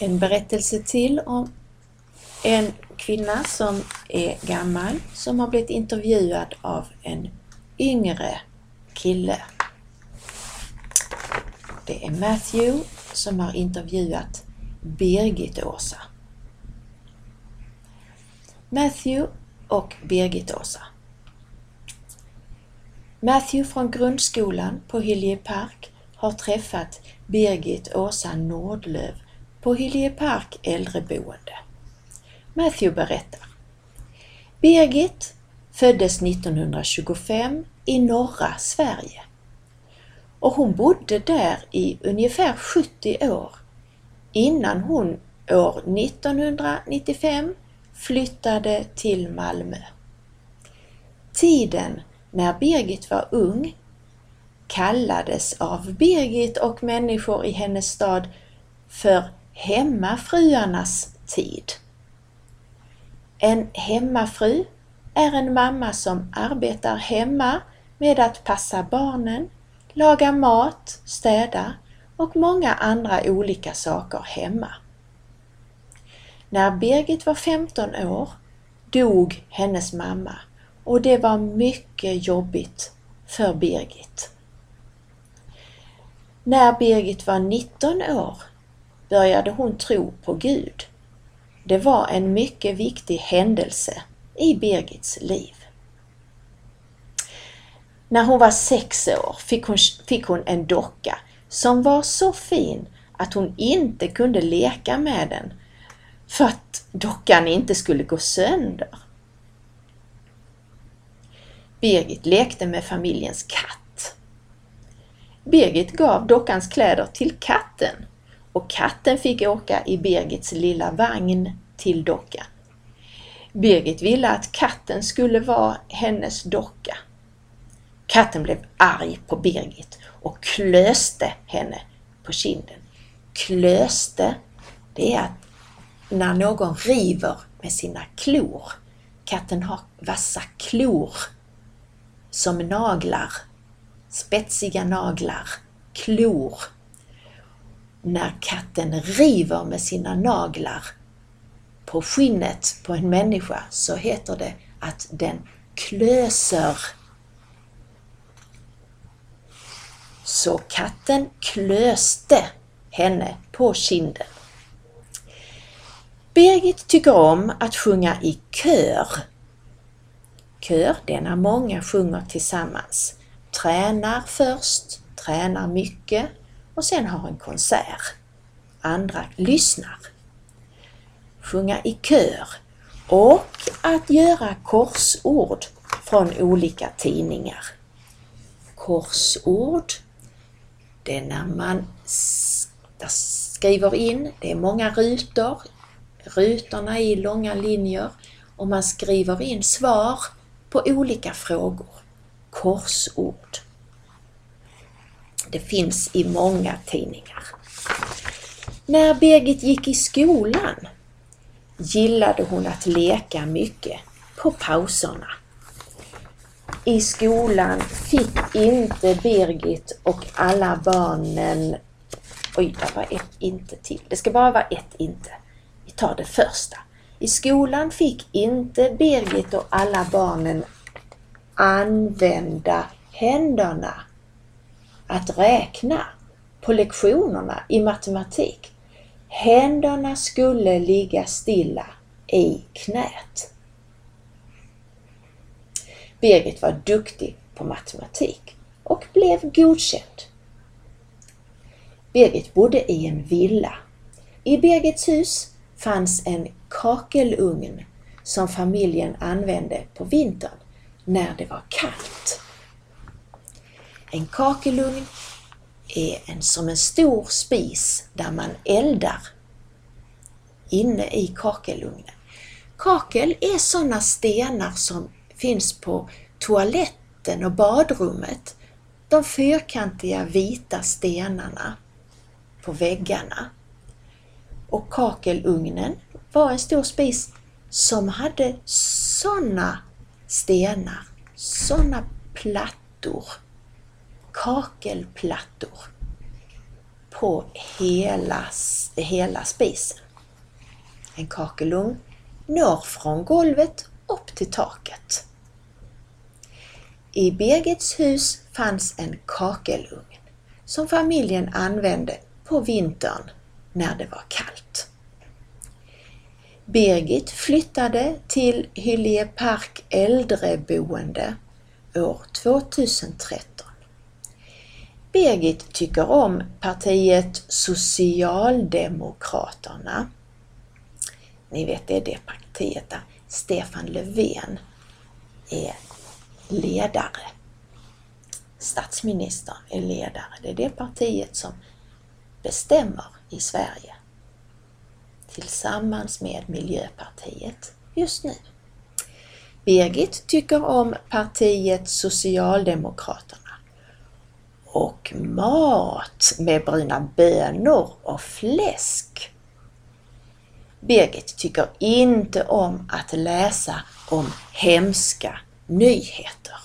en berättelse till om en kvinna som är gammal som har blivit intervjuad av en yngre kille. Det är Matthew som har intervjuat Birgit-Åsa. Matthew och Birgit-Åsa. Matthew från grundskolan på Hylje Park har träffat Birgit Åsa Nordlöf på Hyllie Park äldreboende. Matthew berättar. Birgit föddes 1925 i norra Sverige och hon bodde där i ungefär 70 år innan hon år 1995 flyttade till Malmö. Tiden när Birgit var ung kallades av Birgit och människor i hennes stad för hemmafruarnas tid. En hemmafru är en mamma som arbetar hemma med att passa barnen, laga mat, städa och många andra olika saker hemma. När Birgit var 15 år dog hennes mamma och det var mycket jobbigt för Birgit. När Birgit var 19 år började hon tro på Gud. Det var en mycket viktig händelse i Birgits liv. När hon var sex år fick hon, fick hon en docka som var så fin att hon inte kunde leka med den för att dockan inte skulle gå sönder. Birgit lekte med familjens katt. Birgit gav dockans kläder till katten och katten fick åka i Birgits lilla vagn till dockan. Birgit ville att katten skulle vara hennes docka. Katten blev arg på Birgit och klöste henne på kinden. Klöste, det är att när någon river med sina klor. Katten har vassa klor som naglar, spetsiga naglar, klor. När katten river med sina naglar på skinnet på en människa så heter det att den klöser. Så katten klöste henne på kinden. Birgit tycker om att sjunga i kör. Kör, det är när många sjunger tillsammans. Tränar först, tränar mycket och sen har en konsert. Andra lyssnar. Sjunga i kör och att göra korsord från olika tidningar. Korsord, det är när man skriver in, det är många rutor rutorna i långa linjer och man skriver in svar på olika frågor. Korsord. Det finns i många tidningar. När Birgit gick i skolan gillade hon att leka mycket på pauserna. I skolan fick inte Birgit och alla barnen... Oj, det var ett inte till. Det ska bara vara ett inte. Vi tar det första. I skolan fick inte Birgit och alla barnen använda händerna att räkna på lektionerna i matematik. Händerna skulle ligga stilla i knät. Birgit var duktig på matematik och blev godkänd. Birgit bodde i en villa. I Birgits hus fanns en kakelugn som familjen använde på vintern när det var kallt. En kakelugn är en, som en stor spis där man eldar inne i kakelugnen. Kakel är sådana stenar som finns på toaletten och badrummet. De fyrkantiga vita stenarna på väggarna. Och kakelugnen var en stor spis som hade sådana stenar, sådana plattor, kakelplattor på hela hela spisen. En kakelugn når från golvet upp till taket. I Birgits hus fanns en kakelugn som familjen använde på vintern när det var kallt. Birgit flyttade till Hyllie Park äldreboende år 2013. Birgit tycker om partiet Socialdemokraterna. Ni vet, det är det partiet där Stefan Löfven är ledare. Statsministern är ledare. Det är det partiet som bestämmer i Sverige tillsammans med Miljöpartiet just nu. Birgit tycker om partiet Socialdemokraterna och mat med bruna bönor och fläsk. Birgit tycker inte om att läsa om hemska nyheter.